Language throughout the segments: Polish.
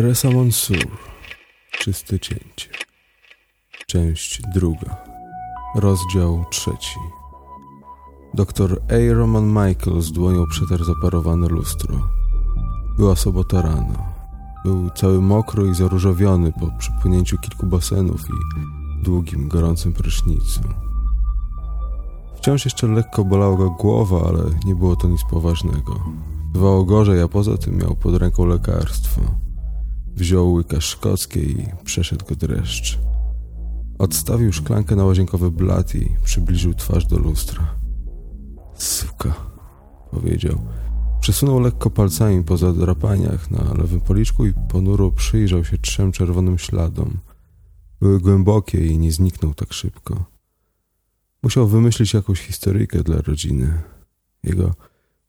Teresa Monsur Czyste cięcie Część druga Rozdział trzeci Doktor A. Roman Michaels dłonią przetarł zaparowane lustro. Była sobota rano. Był cały mokry i zaróżowiony po przypłynięciu kilku basenów i długim, gorącym prysznicu. Wciąż jeszcze lekko bolała go głowa, ale nie było to nic poważnego. Bywało gorzej, a poza tym miał pod ręką lekarstwo. Wziął łyka szkockie i przeszedł go dreszcz. Odstawił szklankę na łazienkowy blat i przybliżył twarz do lustra. Suka, powiedział. Przesunął lekko palcami po zadrapaniach na lewym policzku i ponuro przyjrzał się trzem czerwonym śladom. Były głębokie i nie zniknął tak szybko. Musiał wymyślić jakąś historyjkę dla rodziny. Jego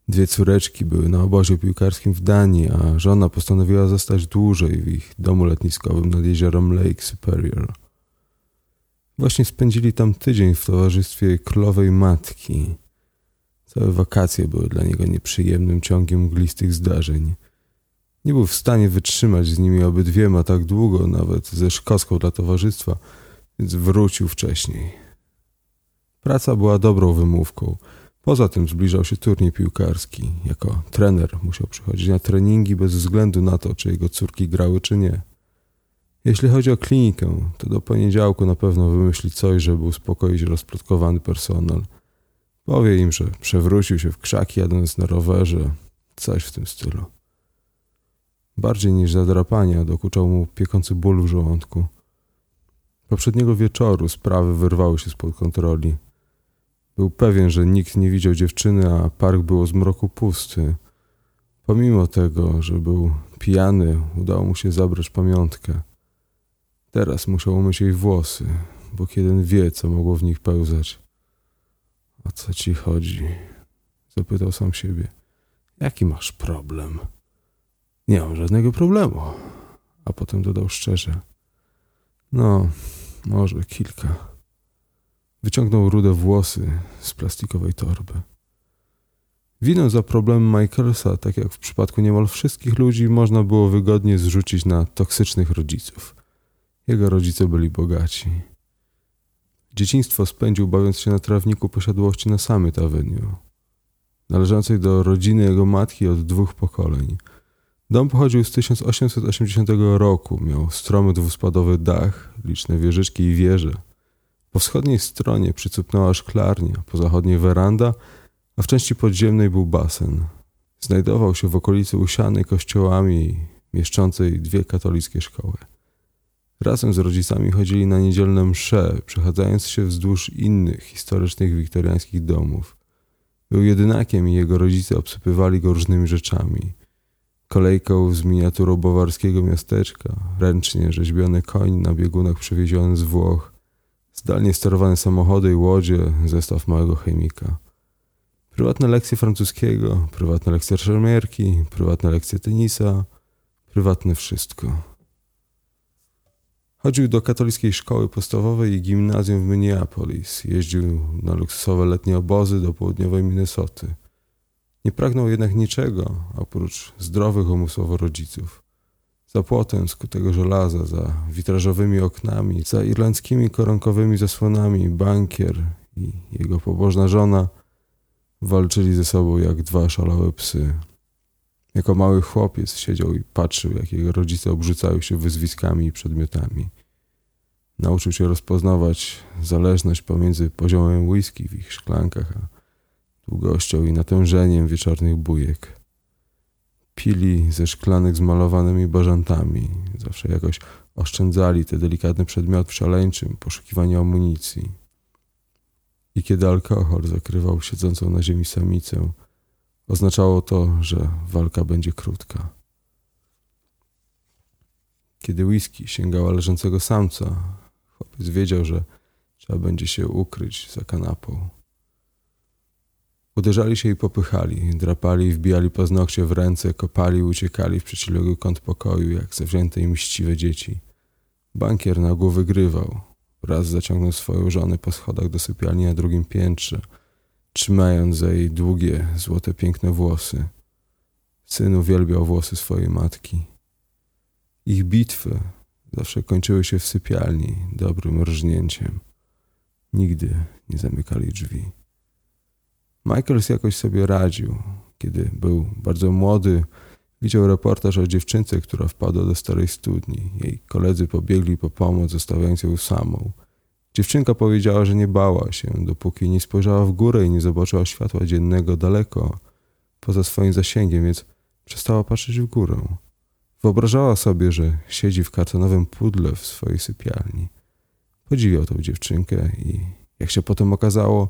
Dwie córeczki były na obozie piłkarskim w Danii, a żona postanowiła zostać dłużej w ich domu letniskowym nad jeziorem Lake Superior. Właśnie spędzili tam tydzień w towarzystwie królowej matki. Całe wakacje były dla niego nieprzyjemnym ciągiem mglistych zdarzeń. Nie był w stanie wytrzymać z nimi obydwiema tak długo, nawet ze szkocką dla towarzystwa, więc wrócił wcześniej. Praca była dobrą wymówką – Poza tym zbliżał się turniej piłkarski. Jako trener musiał przychodzić na treningi bez względu na to, czy jego córki grały, czy nie. Jeśli chodzi o klinikę, to do poniedziałku na pewno wymyśli coś, żeby uspokoić rozplotkowany personel. Powie im, że przewrócił się w krzaki jadąc na rowerze, coś w tym stylu. Bardziej niż zadrapania dokuczał mu piekący ból w żołądku. Poprzedniego wieczoru sprawy wyrwały się spod kontroli. Był pewien, że nikt nie widział dziewczyny, a park był z mroku pusty. Pomimo tego, że był pijany, udało mu się zabrać pamiątkę. Teraz musiał umyć jej włosy, bo kiedy wie, co mogło w nich pełzać. O co ci chodzi? Zapytał sam siebie. Jaki masz problem? Nie mam żadnego problemu. A potem dodał szczerze. No, może kilka. Wyciągnął rude włosy z plastikowej torby. Winę za problem Michaelsa, tak jak w przypadku niemal wszystkich ludzi, można było wygodnie zrzucić na toksycznych rodziców. Jego rodzice byli bogaci. Dzieciństwo spędził bawiąc się na trawniku posiadłości na Summit Avenue, należącej do rodziny jego matki od dwóch pokoleń. Dom pochodził z 1880 roku, miał stromy dwuspadowy dach, liczne wieżyczki i wieże – po wschodniej stronie przycupnęła szklarnia, po zachodniej weranda, a w części podziemnej był basen. Znajdował się w okolicy usianej kościołami mieszczącej dwie katolickie szkoły. Razem z rodzicami chodzili na niedzielne msze, przechadzając się wzdłuż innych historycznych wiktoriańskich domów. Był jedynakiem i jego rodzice obsypywali go różnymi rzeczami. Kolejką z miniaturą bawarskiego miasteczka, ręcznie rzeźbiony koń na biegunach przywieziony z Włoch, zdalnie sterowane samochody i łodzie, zestaw małego chemika. Prywatne lekcje francuskiego, prywatne lekcje szermierki, prywatne lekcje tenisa, prywatne wszystko. Chodził do katolickiej szkoły podstawowej i gimnazjum w Minneapolis. Jeździł na luksusowe letnie obozy do południowej Minnesoty. Nie pragnął jednak niczego oprócz zdrowych umysłowo rodziców za płotem skutego żelaza, za witrażowymi oknami, za irlandzkimi koronkowymi zasłonami bankier i jego pobożna żona walczyli ze sobą jak dwa szalałe psy. Jako mały chłopiec siedział i patrzył, jak jego rodzice obrzucają się wyzwiskami i przedmiotami. Nauczył się rozpoznawać zależność pomiędzy poziomem whisky w ich szklankach a długością i natężeniem wieczornych bujek. Pili ze szklanek z malowanymi bażantami. Zawsze jakoś oszczędzali te delikatne przedmioty w szaleńczym poszukiwaniu amunicji. I kiedy alkohol zakrywał siedzącą na ziemi samicę, oznaczało to, że walka będzie krótka. Kiedy whisky sięgała leżącego samca, chłopiec wiedział, że trzeba będzie się ukryć za kanapą. Uderzali się i popychali, drapali i wbijali paznokcie w ręce, kopali i uciekali w przeciwległy kąt pokoju, jak zawzięte i mściwe dzieci. Bankier na ogół wygrywał. Raz zaciągnął swoją żonę po schodach do sypialni na drugim piętrze, trzymając za jej długie, złote, piękne włosy. Syn uwielbiał włosy swojej matki. Ich bitwy zawsze kończyły się w sypialni dobrym rżnięciem. Nigdy nie zamykali drzwi. Michaels jakoś sobie radził. Kiedy był bardzo młody, widział reportaż o dziewczynce, która wpadła do starej studni. Jej koledzy pobiegli po pomoc, zostawiając ją samą. Dziewczynka powiedziała, że nie bała się, dopóki nie spojrzała w górę i nie zobaczyła światła dziennego daleko, poza swoim zasięgiem, więc przestała patrzeć w górę. Wyobrażała sobie, że siedzi w kartonowym pudle w swojej sypialni. Podziwiał tą dziewczynkę i, jak się potem okazało,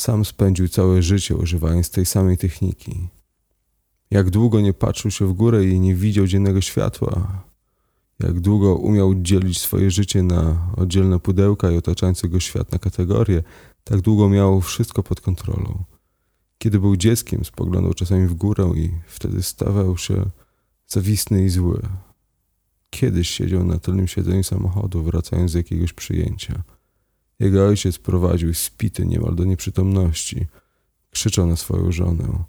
sam spędził całe życie używając tej samej techniki. Jak długo nie patrzył się w górę i nie widział dziennego światła, jak długo umiał dzielić swoje życie na oddzielne pudełka i otaczający go świat na kategorie, tak długo miał wszystko pod kontrolą. Kiedy był dzieckiem, spoglądał czasami w górę i wtedy stawał się zawisny i zły. Kiedyś siedział na tylnym siedzeniu samochodu, wracając z jakiegoś przyjęcia. Jego ojciec prowadził spity niemal do nieprzytomności. Krzyczał na swoją żonę.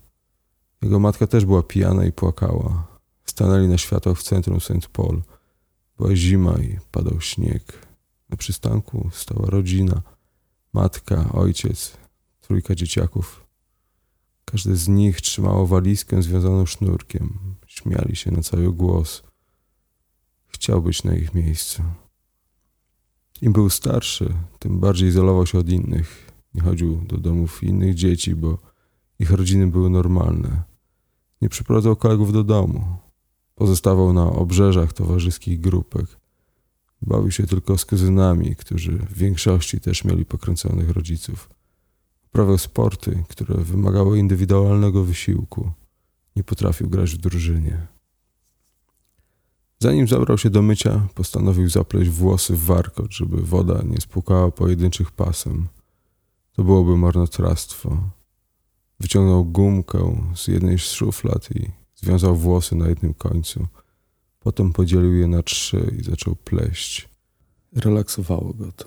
Jego matka też była pijana i płakała. Stanęli na światłach w centrum St. Paul. Była zima i padał śnieg. Na przystanku stała rodzina. Matka, ojciec, trójka dzieciaków. Każde z nich trzymało walizkę związaną sznurkiem. Śmiali się na cały głos. Chciał być na ich miejscu. Im był starszy, tym bardziej izolował się od innych. Nie chodził do domów innych dzieci, bo ich rodziny były normalne. Nie przyprowadzał kolegów do domu. Pozostawał na obrzeżach towarzyskich grupek. Bawił się tylko z kuzynami, którzy w większości też mieli pokręconych rodziców. Uprawiał sporty, które wymagały indywidualnego wysiłku. Nie potrafił grać w drużynie. Zanim zabrał się do mycia, postanowił zapleść włosy w warkot, żeby woda nie spłukała pojedynczych pasem. To byłoby marnotrawstwo. Wyciągnął gumkę z jednej z szuflad i związał włosy na jednym końcu. Potem podzielił je na trzy i zaczął pleść. Relaksowało go to.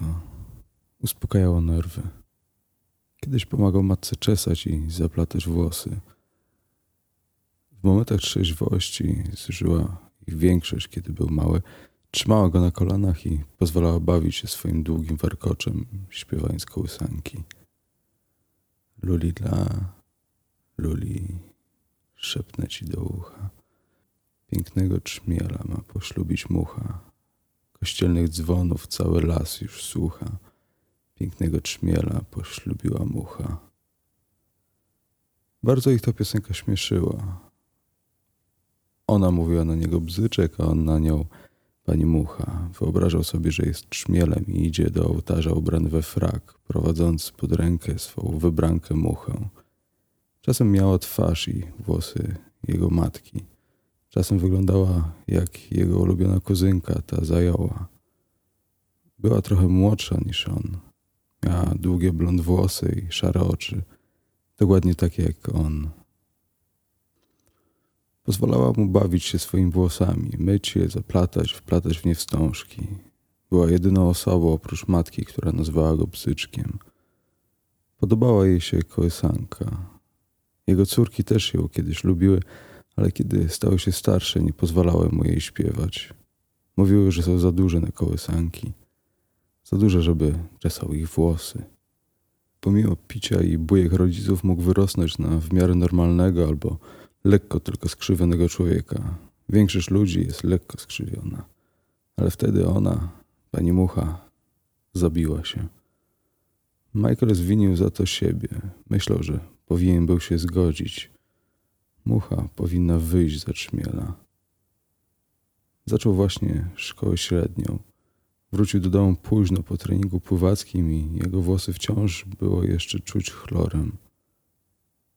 Uspokajało nerwy. Kiedyś pomagał matce czesać i zaplatać włosy. W momentach trzeźwości zużyła ich większość, kiedy był mały, trzymała go na kolanach i pozwalała bawić się swoim długim warkoczem, śpiewając kołysanki. Luli dla Luli, szepnę ci do ucha. Pięknego czmiela ma poślubić mucha. Kościelnych dzwonów cały las już słucha. Pięknego czmiela poślubiła mucha. Bardzo ich ta piosenka śmieszyła. Ona mówiła na niego bzyczek, a on na nią pani mucha. Wyobrażał sobie, że jest trzmielem i idzie do ołtarza ubrany we frak, prowadząc pod rękę swą wybrankę muchę. Czasem miała twarz i włosy jego matki. Czasem wyglądała jak jego ulubiona kuzynka, ta zajoła. Była trochę młodsza niż on. Miała długie blond włosy i szare oczy, dokładnie takie jak on. Pozwalała mu bawić się swoimi włosami, myć je, zaplatać, wplatać w nie wstążki. Była jedyną osobą oprócz matki, która nazwała go psyczkiem. Podobała jej się kołysanka. Jego córki też ją kiedyś lubiły, ale kiedy stały się starsze, nie pozwalały mu jej śpiewać. Mówiły, że są za duże na kołysanki. Za duże, żeby czesał ich włosy. Pomimo picia i bujek rodziców mógł wyrosnąć na w miarę normalnego albo lekko tylko skrzywionego człowieka. Większość ludzi jest lekko skrzywiona. Ale wtedy ona, pani Mucha, zabiła się. Michael zwinił za to siebie. Myślał, że powinien był się zgodzić. Mucha powinna wyjść za trzmiela. Zaczął właśnie szkołę średnią. Wrócił do domu późno po treningu pływackim i jego włosy wciąż było jeszcze czuć chlorem.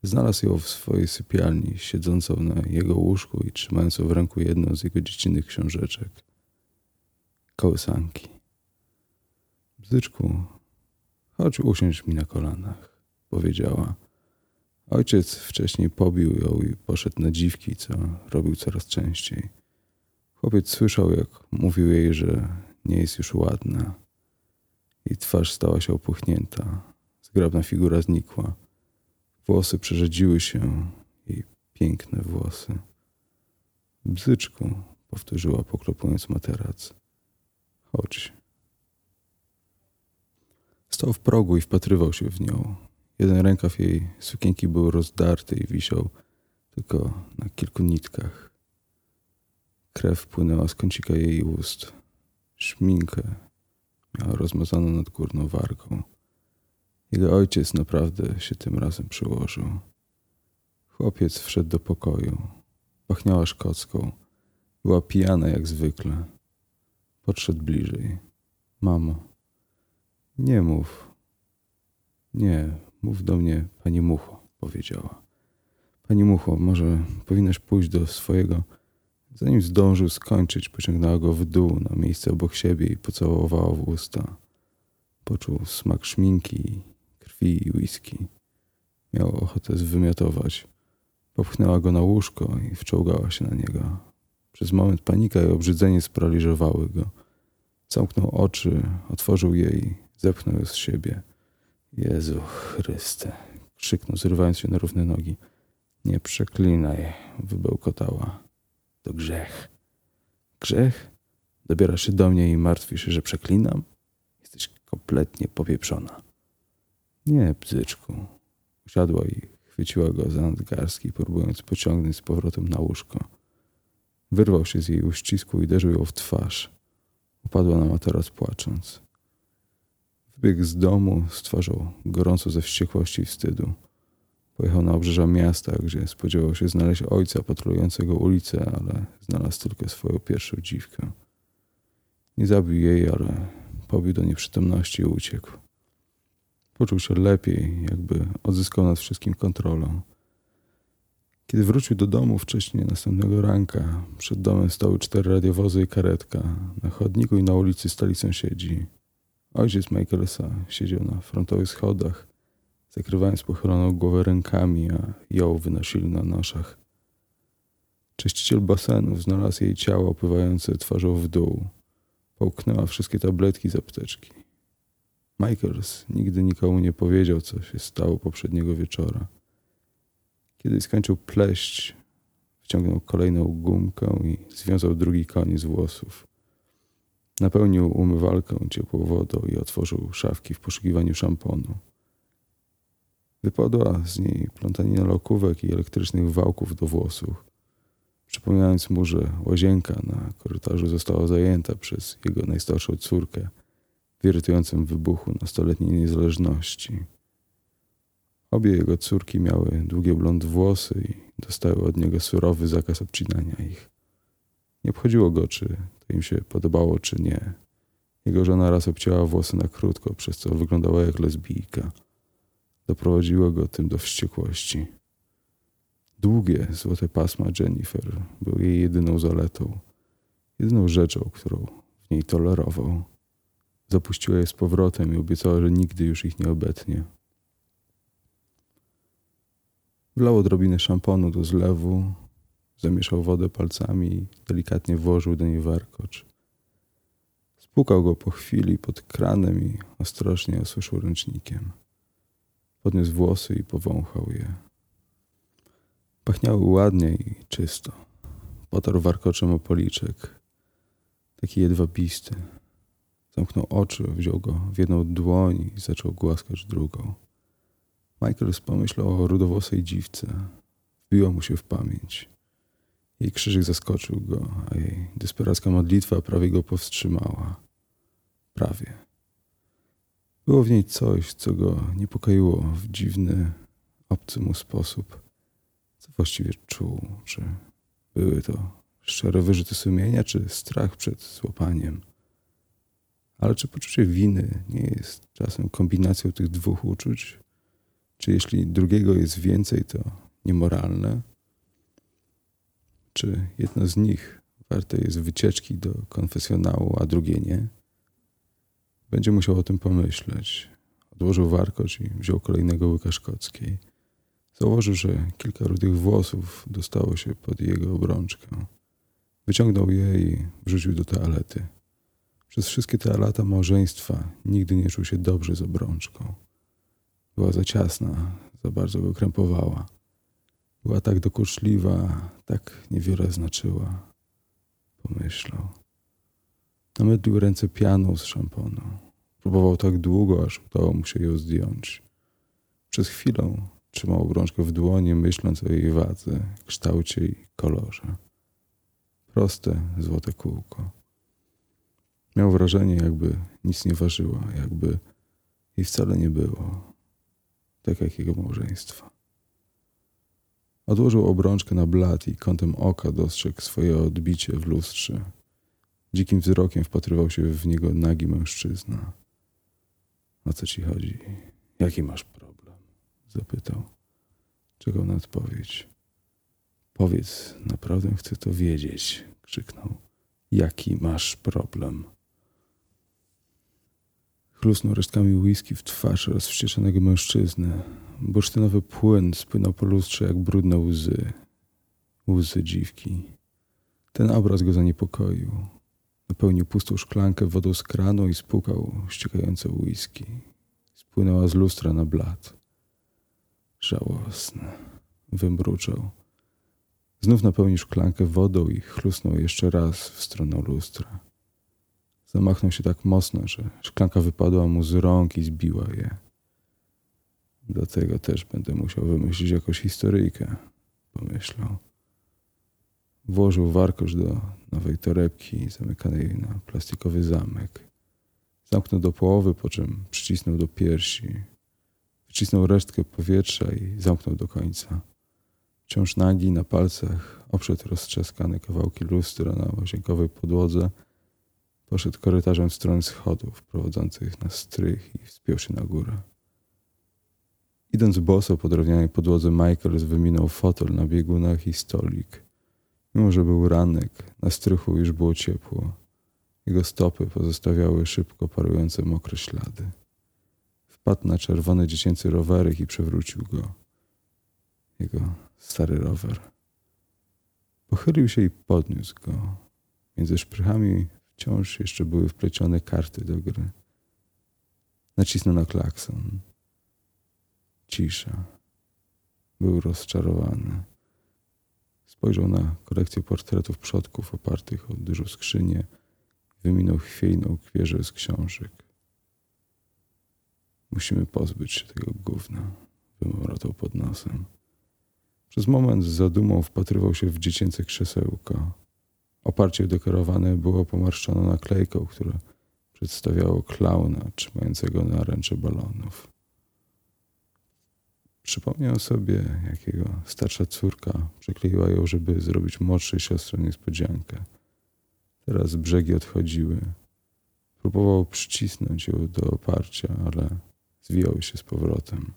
Znalazł ją w swojej sypialni, siedzącą na jego łóżku i trzymającą w ręku jedną z jego dziecinnych książeczek. Kołysanki. Bzyczku, chodź usiądź mi na kolanach, powiedziała. Ojciec wcześniej pobił ją i poszedł na dziwki, co robił coraz częściej. Chłopiec słyszał, jak mówił jej, że nie jest już ładna. Jej twarz stała się opuchnięta, zgrabna figura znikła. Włosy przerzedziły się, jej piękne włosy. Bzyczku, powtórzyła, poklepując materac. Chodź. Stał w progu i wpatrywał się w nią. Jeden rękaw jej sukienki był rozdarty i wisiał tylko na kilku nitkach. Krew płynęła z kącika jej ust. Szminkę miała rozmazaną nad górną wargą. Jego ojciec naprawdę się tym razem przyłożył. Chłopiec wszedł do pokoju. Pachniała szkocką. Była pijana jak zwykle. Podszedł bliżej. Mamo, nie mów. Nie, mów do mnie, pani Mucho, powiedziała. Pani Mucho, może powinnaś pójść do swojego. Zanim zdążył skończyć, pociągnęła go w dół na miejsce obok siebie i pocałowała w usta. Poczuł smak szminki, krwi i whisky. Miał ochotę zwymiotować. Popchnęła go na łóżko i wczołgała się na niego. Przez moment panika i obrzydzenie sparaliżowały go. Zamknął oczy, otworzył je i zepchnął ją z siebie. Jezu Chryste! krzyknął, zrywając się na równe nogi. Nie przeklinaj, wybełkotała. To grzech. Grzech? Dobierasz się do mnie i martwisz się, że przeklinam? Jesteś kompletnie popieprzona. Nie, bzyczku. Usiadła i chwyciła go za nadgarstki, próbując pociągnąć z powrotem na łóżko. Wyrwał się z jej uścisku i uderzył ją w twarz. Upadła na materac płacząc. Wybiegł z domu z twarzą gorąco ze wściekłości i wstydu. Pojechał na obrzeża miasta, gdzie spodziewał się znaleźć ojca patrolującego ulicę, ale znalazł tylko swoją pierwszą dziwkę. Nie zabił jej, ale pobił do nieprzytomności i uciekł. Poczuł się lepiej, jakby odzyskał nad wszystkim kontrolę. Kiedy wrócił do domu wcześniej następnego ranka, przed domem stały cztery radiowozy i karetka. Na chodniku i na ulicy stali sąsiedzi. Ojciec Michaelsa siedział na frontowych schodach, zakrywając pochyloną głowę rękami, a ją wynosili na noszach. Czyściciel basenu znalazł jej ciało opływające twarzą w dół. Połknęła wszystkie tabletki z apteczki. Michaels nigdy nikomu nie powiedział, co się stało poprzedniego wieczora. Kiedy skończył pleść, wciągnął kolejną gumkę i związał drugi koniec włosów. Napełnił umywalkę ciepłą wodą i otworzył szafki w poszukiwaniu szamponu. Wypadła z niej plątanina lokówek i elektrycznych wałków do włosów, przypominając mu, że łazienka na korytarzu została zajęta przez jego najstarszą córkę w irytującym wybuchu nastoletniej niezależności. Obie jego córki miały długie blond włosy i dostały od niego surowy zakaz obcinania ich. Nie obchodziło go, czy to im się podobało, czy nie. Jego żona raz obcięła włosy na krótko, przez co wyglądała jak lesbijka. Doprowadziło go tym do wściekłości. Długie, złote pasma Jennifer były jej jedyną zaletą, jedyną rzeczą, którą w niej tolerował. Zapuściła je z powrotem i obiecała, że nigdy już ich nie obetnie. Wlał odrobinę szamponu do zlewu, zamieszał wodę palcami i delikatnie włożył do niej warkocz. Spukał go po chwili pod kranem i ostrożnie osuszył ręcznikiem. Podniósł włosy i powąchał je. Pachniały ładnie i czysto. Potarł warkoczem o policzek. Taki jedwabisty. Zamknął oczy, wziął go w jedną dłoń i zaczął głaskać drugą. Michael pomyślał o rudowłosej dziwce. Wbiła mu się w pamięć. Jej krzyżyk zaskoczył go, a jej desperacka modlitwa prawie go powstrzymała. Prawie. Było w niej coś, co go niepokoiło w dziwny, obcy mu sposób. Co właściwie czuł? Czy były to szczere wyrzuty sumienia, czy strach przed złapaniem? Ale czy poczucie winy nie jest czasem kombinacją tych dwóch uczuć? Czy jeśli drugiego jest więcej, to niemoralne? Czy jedno z nich warte jest wycieczki do konfesjonału, a drugie nie? Będzie musiał o tym pomyśleć. Odłożył warkocz i wziął kolejnego łyka szkockiej. Założył, że kilka rudych włosów dostało się pod jego obrączkę. Wyciągnął je i wrzucił do toalety. Przez wszystkie te lata małżeństwa nigdy nie czuł się dobrze z obrączką. Była za ciasna, za bardzo go krępowała. Była tak dokuczliwa, tak niewiele znaczyła. Pomyślał. Namydlił ręce pianą z szamponu. Próbował tak długo, aż udało mu się ją zdjąć. Przez chwilę trzymał obrączkę w dłoni, myśląc o jej wadze, kształcie i kolorze. Proste, złote kółko. Miał wrażenie, jakby nic nie ważyła, jakby jej wcale nie było, tak jak jego małżeństwa. Odłożył obrączkę na blat i kątem oka dostrzegł swoje odbicie w lustrze. Dzikim wzrokiem wpatrywał się w niego nagi mężczyzna. O co ci chodzi? Jaki masz problem? Zapytał. Czekał na odpowiedź. Powiedz, naprawdę chcę to wiedzieć, krzyknął. Jaki masz problem? Chlusnął resztkami whisky w twarz rozwścieczonego mężczyzny. Bursztynowy płyn spłynął po lustrze jak brudne łzy. Łzy dziwki. Ten obraz go zaniepokoił. Napełnił pustą szklankę wodą z kranu i spłukał ściekające whisky. Spłynęła z lustra na blat. Żałosne. Wymruczał. Znów napełnił szklankę wodą i chlusnął jeszcze raz w stronę lustra. Zamachnął się tak mocno, że szklanka wypadła mu z rąk i zbiła je. Do tego też będę musiał wymyślić jakąś historyjkę, pomyślał. Włożył warkosz do nowej torebki zamykanej na plastikowy zamek. Zamknął do połowy, po czym przycisnął do piersi. Wycisnął resztkę powietrza i zamknął do końca. Wciąż nagi na palcach oprzedł roztrzaskane kawałki lustra na łazienkowej podłodze. Poszedł korytarzem w stronę schodów prowadzących na strych i wspiął się na górę. Idąc boso po drewnianej podłodze, Michael wyminął fotel na biegunach i stolik. Mimo, że był ranek, na strychu już było ciepło. Jego stopy pozostawiały szybko parujące mokre ślady. Wpadł na czerwony dziecięcy rowerek i przewrócił go. Jego stary rower. Pochylił się i podniósł go. Między szprychami wciąż jeszcze były wplecione karty do gry. Nacisnął na klakson. Cisza. Był rozczarowany. Spojrzał na kolekcję portretów przodków opartych o dużą skrzynię wyminął chwiejną kwierzę z książek. Musimy pozbyć się tego gówna, wymorotał pod nosem. Przez moment z zadumą wpatrywał się w dziecięce krzesełko. Oparcie dekorowane było pomarszczone naklejką, która przedstawiało klauna trzymającego na ręce balonów. Przypomniał sobie, jak jego starsza córka przykleiła ją, żeby zrobić młodszej siostrze niespodziankę. Teraz brzegi odchodziły. Próbował przycisnąć ją do oparcia, ale zwijały się z powrotem.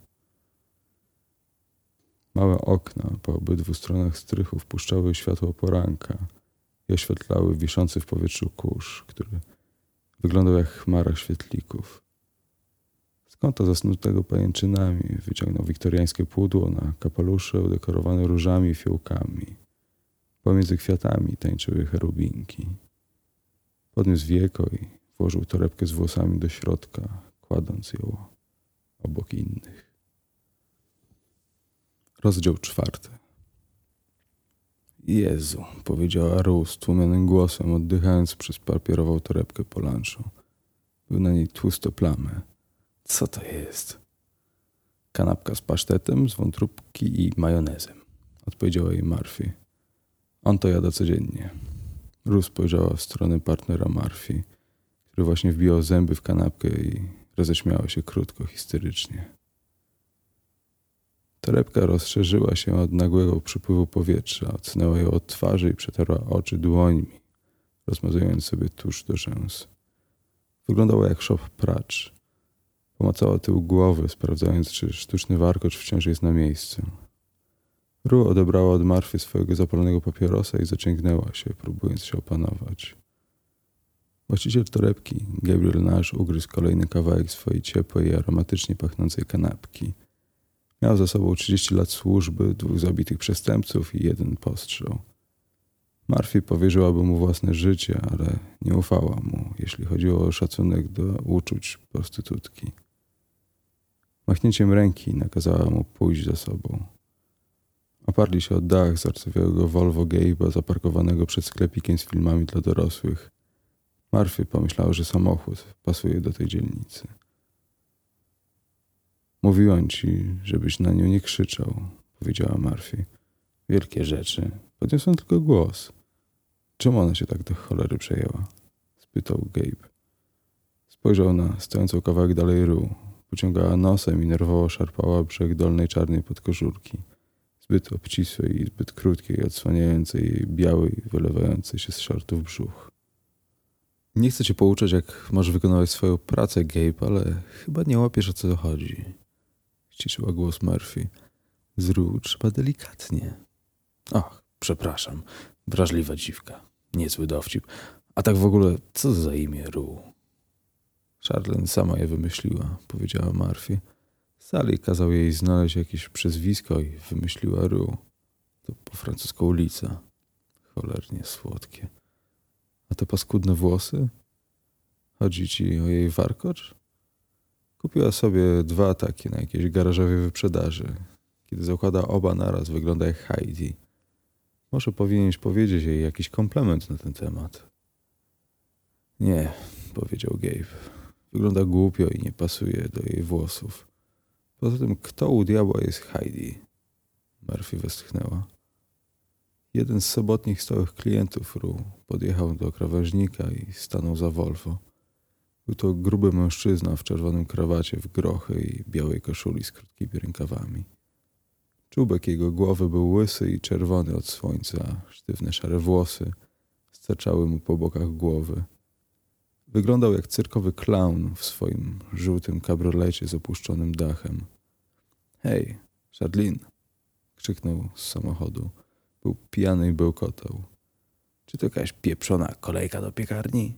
Małe okna po obydwu stronach strychu wpuszczały światło poranka i oświetlały wiszący w powietrzu kurz, który wyglądał jak chmara świetlików. Z kąta zasnutego pajęczynami wyciągnął wiktoriańskie pudło na kapelusze udekorowane różami i fiołkami. Pomiędzy kwiatami tańczyły cherubinki. Podniósł wieko i włożył torebkę z włosami do środka, kładąc ją obok innych. Rozdział czwarty. Jezu, powiedziała Rose tłumionym głosem, oddychając przez papierową torebkę po lunchu. Był na niej tłusto plamy. Co to jest? Kanapka z pasztetem, z wątróbki i majonezem, odpowiedziała jej Murphy. On to jada codziennie. Rus spojrzała w stronę partnera Murphy, który właśnie wbijał zęby w kanapkę i Roześmiała się krótko, histerycznie. Torebka rozszerzyła się od nagłego przypływu powietrza, odsunęła ją od twarzy i przetarła oczy dłońmi, rozmazując sobie tuż do rzęs. Wyglądała jak szop pracz. Pomacała tył głowy, sprawdzając, czy sztuczny warkocz wciąż jest na miejscu. Ru odebrała od Marfy swojego zapalonego papierosa i zaciągnęła się, próbując się opanować. Właściciel torebki, Gabriel Nash, ugryzł kolejny kawałek swojej ciepłej i aromatycznie pachnącej kanapki. Miał za sobą 30 lat służby, dwóch zabitych przestępców i jeden postrzał. Marfi powierzyłaby mu własne życie, ale nie ufała mu, jeśli chodziło o szacunek do uczuć prostytutki. Machnięciem ręki nakazała mu pójść za sobą. Oparli się o dach zarcowiałego Volvo Gabe'a zaparkowanego przed sklepikiem z filmami dla dorosłych. Marfy pomyślała, że samochód pasuje do tej dzielnicy. Mówiłam ci, żebyś na nią nie krzyczał, powiedziała Marfy. Wielkie rzeczy. Podniosłem tylko głos. Czemu ona się tak do cholery przejęła? spytał Gabe. Spojrzał na stojącą kawałek dalej Ru. Pociągała nosem i nerwowo szarpała brzeg dolnej czarnej podkoszulki. Zbyt obcisłej i zbyt krótkiej, odsłaniającej jej biały wylewający się z shortów brzuch. Nie chcę cię pouczać, jak możesz wykonywać swoją pracę, Gabe, ale chyba nie łapiesz o co chodzi. Ściszyła głos Murphy. Z Ru trzeba delikatnie. Ach, przepraszam. Wrażliwa dziwka. Niezły dowcip. A tak w ogóle, co za imię Ru? Charlene sama je wymyśliła, powiedziała Murphy. Sally kazał jej znaleźć jakieś przezwisko i wymyśliła Ru. To po francusku ulica. Cholernie słodkie. A te paskudne włosy? Chodzi ci o jej warkocz? Kupiła sobie dwa takie na jakiejś garażowej wyprzedaży. Kiedy zakłada oba naraz, wygląda jak Heidi. Może powinieneś powiedzieć jej jakiś komplement na ten temat. Nie, powiedział Gabe. Wygląda głupio i nie pasuje do jej włosów. Poza tym, kto u diabła jest Heidi? Murphy westchnęła. Jeden z sobotnich stałych klientów Ru podjechał do krawężnika i stanął za Volvo. Był to gruby mężczyzna w czerwonym krawacie w grochy i białej koszuli z krótkimi rękawami. Czubek jego głowy był łysy i czerwony od słońca, sztywne szare włosy sterczały mu po bokach głowy. Wyglądał jak cyrkowy klaun w swoim żółtym kabrolecie z opuszczonym dachem. Hej, Charlene! krzyknął z samochodu. Był pijany i bełkotał. Czy to jakaś pieprzona kolejka do piekarni?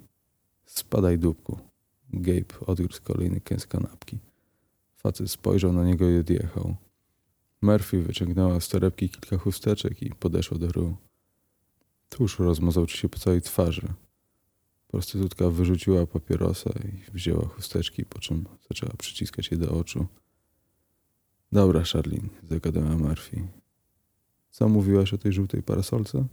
Spadaj, dupku. Gabe odgryzł kolejny kęs kanapki. Facet spojrzał na niego i odjechał. Murphy wyciągnęła z torebki kilka chusteczek i podeszła do Ru. Tuż rozmazał ci się po całej twarzy. Prostytutka wyrzuciła papierosa i wzięła chusteczki, po czym zaczęła przyciskać je do oczu. Dobra, Charlene, zagadała Murphy. Co mówiłaś o tej żółtej parasolce?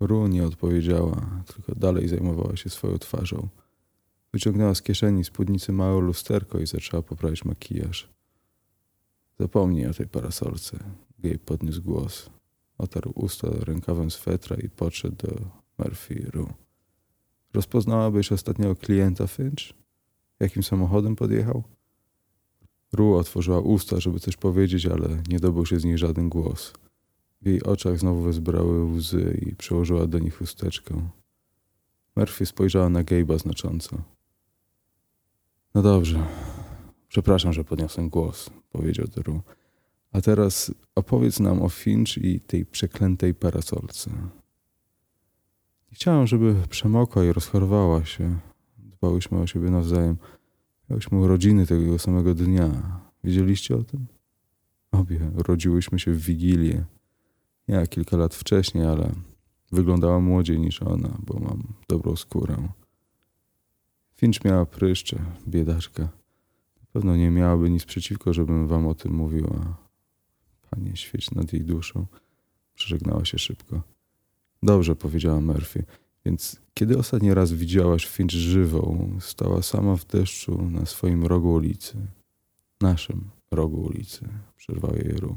Ru nie odpowiedziała, tylko dalej zajmowała się swoją twarzą. Wyciągnęła z kieszeni spódnicy małe lusterko i zaczęła poprawić makijaż. Zapomnij o tej parasolce. Gabe podniósł głos. Otarł usta rękawem swetra i podszedł do Murphy Ru. Rozpoznałabyś ostatniego klienta Finch? Jakim samochodem podjechał? Ru otworzyła usta, żeby coś powiedzieć, ale nie dobył się z niej żaden głos. W jej oczach znowu wezbrały łzy i przyłożyła do nich chusteczkę. Murphy spojrzała na Gabe'a znacząco. No dobrze. Przepraszam, że podniosłem głos, powiedział Drew. A teraz opowiedz nam o Finch i tej przeklętej parasolce. Chciałam, żeby przemokła i rozchorowała się. Dbałyśmy o siebie nawzajem. Miałyśmy urodziny tego samego dnia. Wiedzieliście o tym? Obie rodziłyśmy się w Wigilię. Ja kilka lat wcześniej, ale wyglądałam młodziej niż ona, bo mam dobrą skórę. Finch miała pryszcze, biedaczka. Na pewno nie miałaby nic przeciwko, żebym wam o tym mówiła. Panie, świeć nad jej duszą. Przeżegnała się szybko. Dobrze, powiedziała Murphy. Więc kiedy ostatni raz widziałaś Finch żywą, stała sama w deszczu na swoim rogu ulicy? Naszym rogu ulicy, przerwał jej Ru.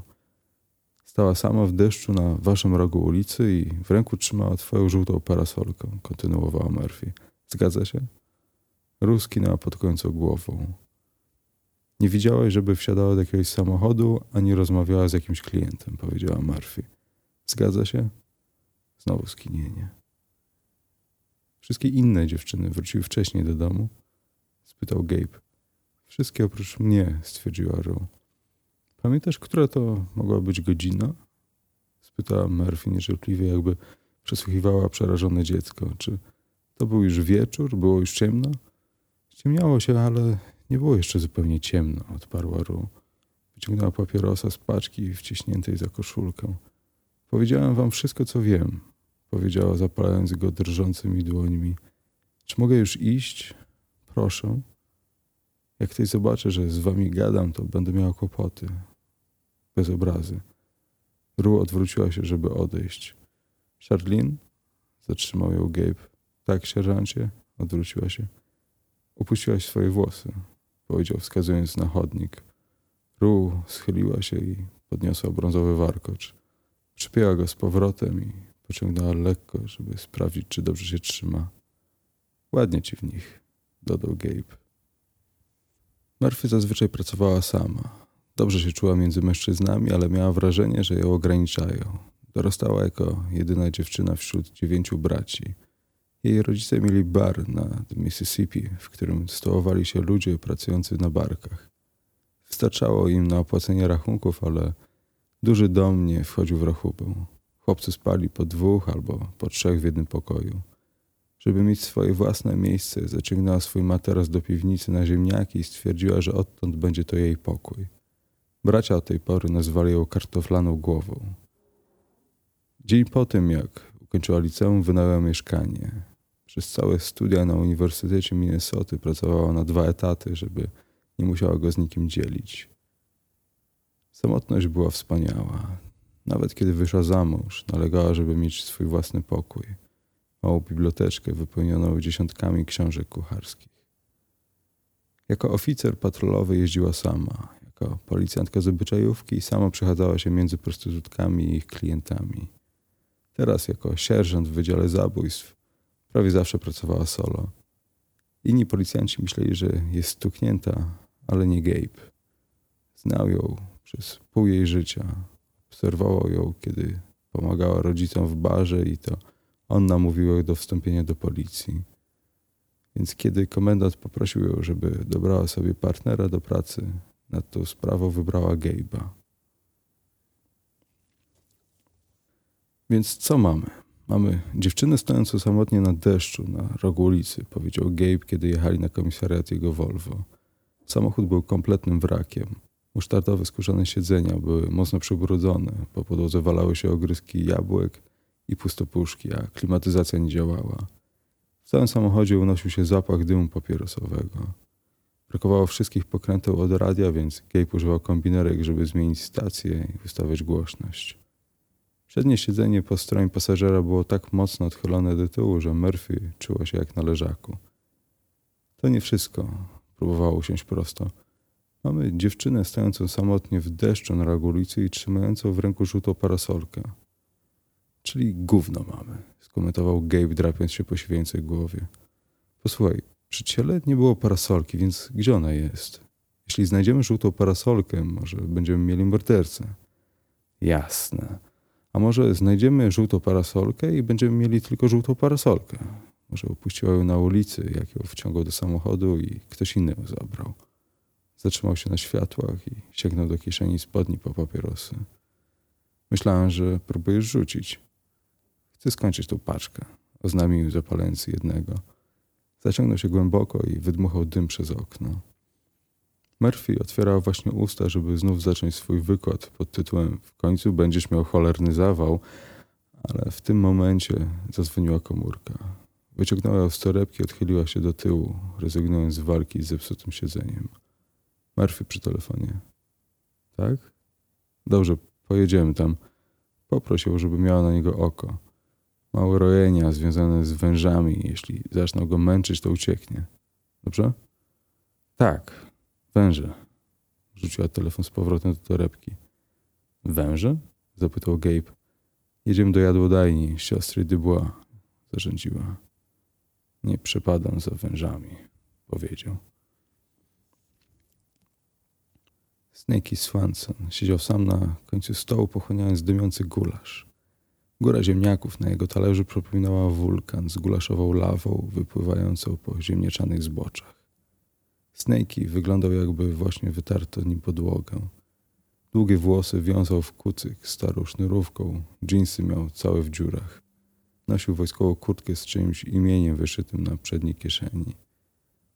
Stała sama w deszczu na waszym rogu ulicy i w ręku trzymała twoją żółtą parasolkę, kontynuowała Murphy. Zgadza się? Ru skinęła pod końcą głową. Nie widziałaś, żeby wsiadała do jakiegoś samochodu, ani rozmawiała z jakimś klientem, powiedziała Murphy. Zgadza się? Znowu skinienie. Wszystkie inne dziewczyny wróciły wcześniej do domu? spytał Gabe. Wszystkie oprócz mnie, stwierdziła Ru. Pamiętasz, która to mogła być godzina? spytała Murphy niecierpliwie, jakby przesłuchiwała przerażone dziecko. Czy to był już wieczór? Było już ciemno? Ciemniało się, ale nie było jeszcze zupełnie ciemno, odparła Ru. Wyciągnęła papierosa z paczki wciśniętej za koszulkę. Powiedziałem wam wszystko, co wiem, powiedziała, zapalając go drżącymi dłońmi. Czy mogę już iść? Proszę. Jak ktoś zobaczy, że z wami gadam, to będę miała kłopoty. Bez obrazy. Ru odwróciła się, żeby odejść. Charlene? Zatrzymał ją Gabe. Tak, sierżancie? Odwróciła się. Upuściłaś swoje włosy, powiedział wskazując na chodnik. Ru schyliła się i podniosła brązowy warkocz. Przypięła go z powrotem i pociągnęła lekko, żeby sprawdzić, czy dobrze się trzyma. Ładnie ci w nich, dodał Gabe. Murphy zazwyczaj pracowała sama. Dobrze się czuła między mężczyznami, ale miała wrażenie, że ją ograniczają. Dorastała jako jedyna dziewczyna wśród dziewięciu braci. Jej rodzice mieli bar na Mississippi, w którym stołowali się ludzie pracujący na barkach. Wystarczało im na opłacenie rachunków, ale duży dom nie wchodził w rachubę. Chłopcy spali po dwóch albo po trzech w jednym pokoju. Żeby mieć swoje własne miejsce, zaciągnęła swój materac do piwnicy na ziemniaki i stwierdziła, że odtąd będzie to jej pokój. Bracia od tej pory nazwali ją kartoflaną głową. Dzień po tym, jak ukończyła liceum, wynajęła mieszkanie. Przez całe studia na Uniwersytecie Minnesoty pracowała na dwa etaty, żeby nie musiała go z nikim dzielić. Samotność była wspaniała. Nawet kiedy wyszła za mąż, nalegała, żeby mieć swój własny pokój. Małą biblioteczkę wypełnioną dziesiątkami książek kucharskich. Jako oficer patrolowy jeździła sama. Jako policjantka z obyczajówki sama przechadzała się między prostytutkami i ich klientami. Teraz jako sierżant w Wydziale Zabójstw prawie zawsze pracowała solo. Inni policjanci myśleli, że jest stuknięta, ale nie Gabe. Znał ją przez pół jej życia. Obserwował ją, kiedy pomagała rodzicom w barze i to on namówił ją do wstąpienia do policji. Więc kiedy komendant poprosił ją, żeby dobrała sobie partnera do pracy, nad tą sprawą wybrała Gabe'a. Więc co mamy? Mamy dziewczynę stojącą samotnie na deszczu na rogu ulicy, powiedział Gabe, kiedy jechali na komisariat jego Volvo. Samochód był kompletnym wrakiem. Musztardowe skórzane siedzenia były mocno przybrudzone, po podłodze walały się ogryzki jabłek i pustopuszki, a klimatyzacja nie działała. W całym samochodzie unosił się zapach dymu papierosowego. Brakowało wszystkich pokręteł od radia, więc Gabe używał kombinerek, żeby zmienić stację i ustawiać głośność. Przednie siedzenie po stronie pasażera było tak mocno odchylone do tyłu, że Murphy czuła się jak na leżaku. To nie wszystko. Próbowała usiąść prosto. Mamy dziewczynę stojącą samotnie w deszczu na rogu ulicy i trzymającą w ręku żółtą parasolkę. Czyli gówno mamy, skomentował Gabe, drapiąc się po siwiejącej głowie. Posłuchaj, przy ciele nie było parasolki, więc gdzie ona jest? Jeśli znajdziemy żółtą parasolkę, może będziemy mieli mordercę. Jasne. A może znajdziemy żółtą parasolkę i będziemy mieli tylko żółtą parasolkę? Może upuściła ją na ulicy, jak ją wciągał do samochodu i ktoś inny ją zabrał. Zatrzymał się na światłach i sięgnął do kieszeni spodni po papierosy. Myślałem, że próbujesz rzucić. Chcę skończyć tą paczkę, oznajmił zapalając jednego. Zaciągnął się głęboko i wydmuchał dym przez okno. Murphy otwierała właśnie usta, żeby znów zacząć swój wykład pod tytułem W końcu będziesz miał cholerny zawał, ale w tym momencie zadzwoniła komórka. Wyciągnęła ją z torebki, odchyliła się do tyłu, rezygnując z walki z zepsutym siedzeniem. Murphy przy telefonie. Tak? Dobrze, pojedziemy tam. Poprosił, żeby miała na niego oko. Małe rojenia związane z wężami. Jeśli zaczną go męczyć, to ucieknie. Dobrze? Tak, węże. Rzuciła telefon z powrotem do torebki. Węże? Zapytał Gabe. Jedziemy do jadłodajni siostry Dubois, zarządziła. Nie przepadam za wężami. powiedział. Snakey Swanson siedział sam na końcu stołu, pochłaniając dymiący gulasz. Góra ziemniaków na jego talerzu przypominała wulkan z gulaszową lawą wypływającą po ziemniaczanych zboczach. Snakey wyglądał jakby właśnie wytarto nim podłogę. Długie włosy wiązał w kucyk starą sznurówką, dżinsy miał całe w dziurach. Nosił wojskową kurtkę z czymś imieniem wyszytym na przedniej kieszeni.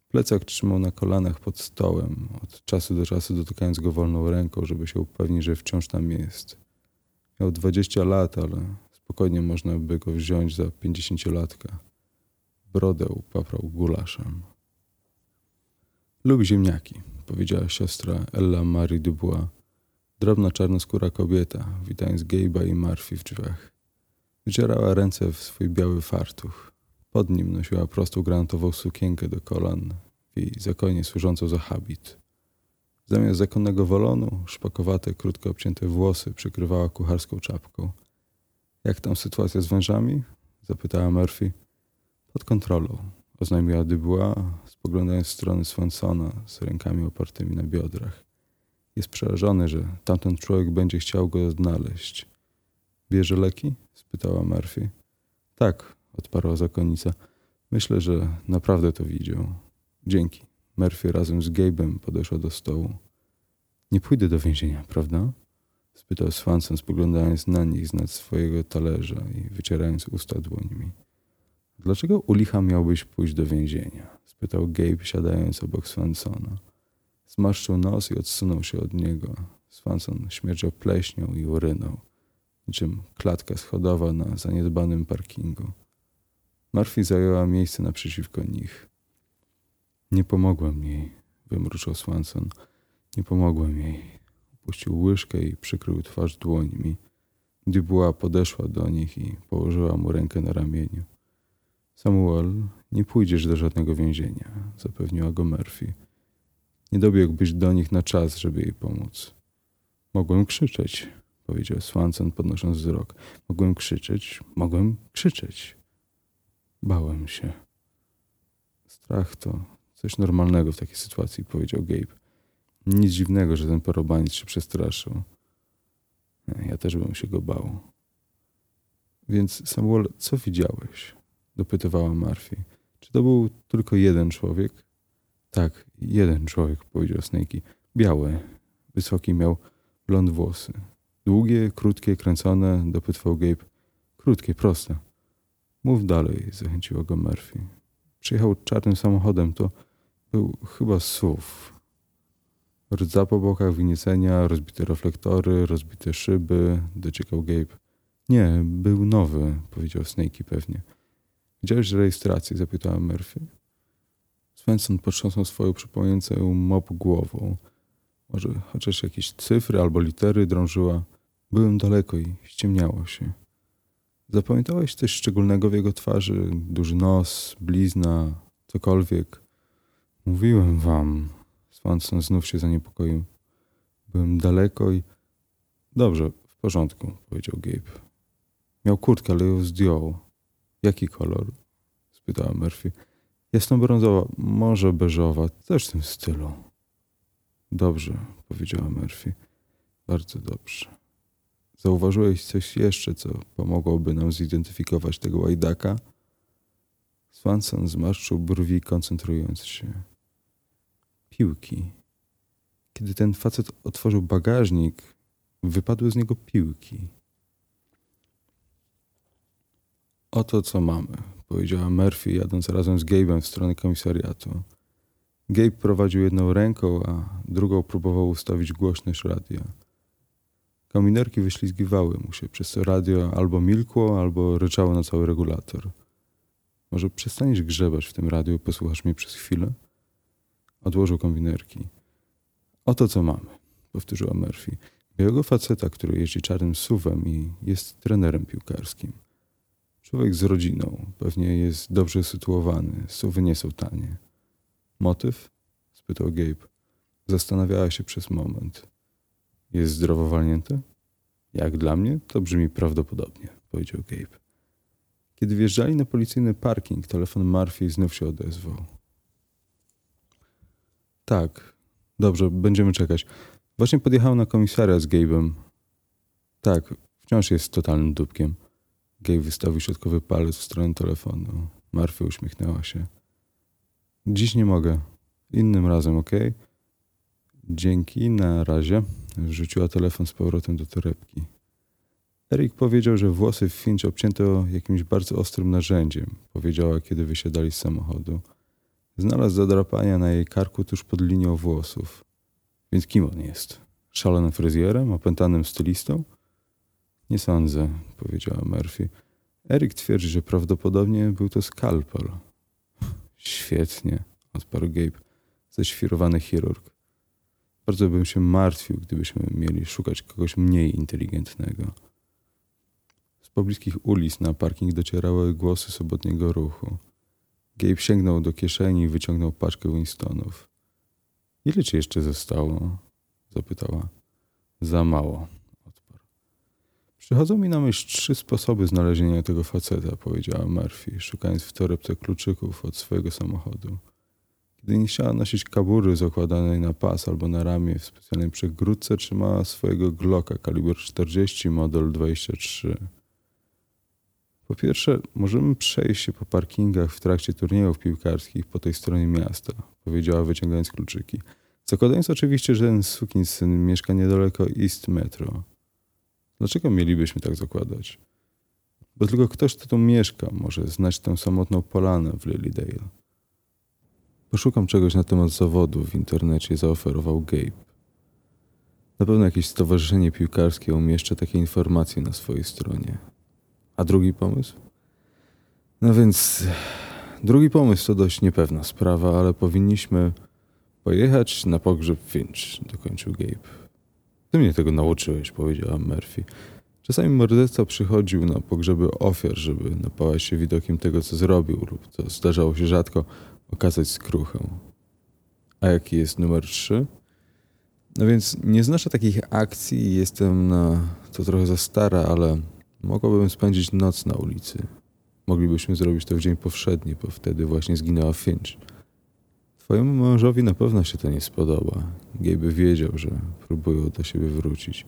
Plecak trzymał na kolanach pod stołem, od czasu do czasu dotykając go wolną ręką, żeby się upewnić, że wciąż tam jest. Miał dwadzieścia lat, ale spokojnie można by go wziąć za pięćdziesięciolatka. Brodę paprał gulaszem. Lubi ziemniaki, powiedziała siostra Ella Marie Dubois. Drobna czarnoskóra kobieta, witając Gabe'a i Murphy w drzwiach. Wycierała ręce w swój biały fartuch. Pod nim nosiła prostą granatową sukienkę do kolan, jej zakonie służącą za habit. Zamiast zakonnego wolonu, szpakowate, krótko obcięte włosy przykrywała kucharską czapką. Jak tam sytuacja z wężami? zapytała Murphy. Pod kontrolą, oznajmiła Dubois, spoglądając w stronę Swansona z rękami opartymi na biodrach. Jest przerażony, że tamten człowiek będzie chciał go odnaleźć. Bierze leki? spytała Murphy. Tak, odparła zakonnica. Myślę, że naprawdę to widział. Dzięki. Murphy razem z Gabe'em podeszła do stołu. Nie pójdę do więzienia, prawda? spytał Swanson, spoglądając na nich z nad swojego talerza i wycierając usta dłońmi. Dlaczego u licha miałbyś pójść do więzienia? spytał Gabe, siadając obok Swansona. Zmarszczył nos i odsunął się od niego. Swanson śmierdział pleśnią i uryną, niczym klatka schodowa na zaniedbanym parkingu. Murphy zajęła miejsce naprzeciwko nich. Nie pomogłem jej, wymruczał Swanson. Nie pomogłem jej. Puścił łyżkę i przykrył twarz dłońmi. Dubois podeszła do nich i położyła mu rękę na ramieniu. Samuel, nie pójdziesz do żadnego więzienia, zapewniła go Murphy. Nie dobiegłbyś do nich na czas, żeby jej pomóc. Mogłem krzyczeć, powiedział Swanson, podnosząc wzrok. Mogłem krzyczeć, mogłem krzyczeć. Bałem się. Strach to coś normalnego w takiej sytuacji, powiedział Gabe. Nic dziwnego, że ten porobaniec się przestraszył. Ja też bym się go bał. Więc Samuel, co widziałeś? Dopytywała Murphy. Czy to był tylko jeden człowiek? Tak, jeden człowiek, powiedział Snakey. Biały, wysoki, miał blond włosy. Długie, krótkie, kręcone, dopytywał Gabe. Krótkie, proste. Mów dalej, zachęciła go Murphy. Przyjechał czarnym samochodem, to był chyba SUV. Rdza po bokach, wyniecenia, rozbite reflektory, rozbite szyby, dociekał Gabe. Nie, był nowy, powiedział Snakey pewnie. Widziałeś rejestrację? zapytała Murphy. Svensson potrząsnął swoją przypominającą mop głową. Może chociaż jakieś cyfry albo litery drążyła. Byłem daleko i ściemniało się. Zapamiętałeś coś szczególnego w jego twarzy? Duży nos, blizna, cokolwiek? Mówiłem wam. Swanson znów się zaniepokoił. Byłem daleko i... Dobrze, w porządku, powiedział Gabe. Miał kurtkę, ale ją zdjął. Jaki kolor? spytała Murphy. Jasno-brązowa, może beżowa, też w tym stylu. Dobrze, powiedziała Murphy. Bardzo dobrze. Zauważyłeś coś jeszcze, co pomogłoby nam zidentyfikować tego łajdaka? Swanson zmarszczył brwi, koncentrując się. Piłki. Kiedy ten facet otworzył bagażnik, wypadły z niego piłki. Oto co mamy, powiedziała Murphy, jadąc razem z Gabe'em w stronę komisariatu. Gabe prowadził jedną ręką, a drugą próbował ustawić głośność radia. Kominerki wyślizgiwały mu się, przez co radio albo milkło, albo ryczało na cały regulator. Może przestaniesz grzebać w tym radiu, posłuchasz mnie przez chwilę? Odłożył kombinerki. Oto co mamy, powtórzyła Murphy. Białego faceta, który jeździ czarnym suwem i jest trenerem piłkarskim. Człowiek z rodziną, pewnie jest dobrze sytuowany, suwy nie są tanie. Motyw? spytał Gabe. Zastanawiała się przez moment. Jest zdrowo walnięte? Jak dla mnie, to brzmi prawdopodobnie, powiedział Gabe. Kiedy wjeżdżali na policyjny parking, telefon Murphy znów się odezwał. Tak. Dobrze, będziemy czekać. Właśnie podjechał na komisariat z Gabe'em. Tak, wciąż jest totalnym dupkiem. Gabe wystawił środkowy palec w stronę telefonu. Marfy uśmiechnęła się. Dziś nie mogę. Innym razem, ok? Dzięki, na razie. Wrzuciła telefon z powrotem do torebki. Erik powiedział, że włosy w Finch obcięto jakimś bardzo ostrym narzędziem, powiedziała, kiedy wysiadali z samochodu. Znalazł zadrapania na jej karku tuż pod linią włosów. Więc kim on jest? Szalonym fryzjerem? Opętanym stylistą? Nie sądzę, powiedziała Murphy. Erik twierdzi, że prawdopodobnie był to skalpel. Świetnie, odparł Gabe, ześwirowany chirurg. Bardzo bym się martwił, gdybyśmy mieli szukać kogoś mniej inteligentnego. Z pobliskich ulic na parking docierały głosy sobotniego ruchu. Gabe sięgnął do kieszeni i wyciągnął paczkę Winstonów. Ile ci jeszcze zostało? zapytała. Za mało. Przychodzą mi na myśl trzy sposoby znalezienia tego faceta, powiedziała Murphy, szukając w torebce kluczyków od swojego samochodu. Kiedy nie chciała nosić kabury zakładanej na pas albo na ramię w specjalnej przegródce, trzymała swojego Glocka kaliber 40 model 23. Po pierwsze, możemy przejść się po parkingach w trakcie turniejów piłkarskich po tej stronie miasta, powiedziała wyciągając kluczyki. Zakładając oczywiście, że ten sukinsyn mieszka niedaleko East Metro. Dlaczego mielibyśmy tak zakładać? Bo tylko ktoś, kto tu mieszka, może znać tę samotną polanę w Lilydale. Poszukam czegoś na temat zawodu w internecie, zaoferował Gabe. Na pewno jakieś stowarzyszenie piłkarskie umieszczę takie informacje na swojej stronie. A drugi pomysł? No więc, drugi pomysł to dość niepewna sprawa, ale powinniśmy pojechać na pogrzeb Finch, dokończył Gabe. Ty mnie tego nauczyłeś, powiedziała Murphy. Czasami morderca przychodził na pogrzeby ofiar, żeby napałać się widokiem tego, co zrobił, lub co zdarzało się rzadko, okazać skruchę. A jaki jest numer trzy? No więc nie znoszę takich akcji i jestem na to trochę za stara, ale mogłabym spędzić noc na ulicy. Moglibyśmy zrobić to w dzień powszedni, bo wtedy właśnie zginęła Finch. Twojemu mężowi na pewno się to nie spodoba. Gabe wiedział, że próbują do siebie wrócić.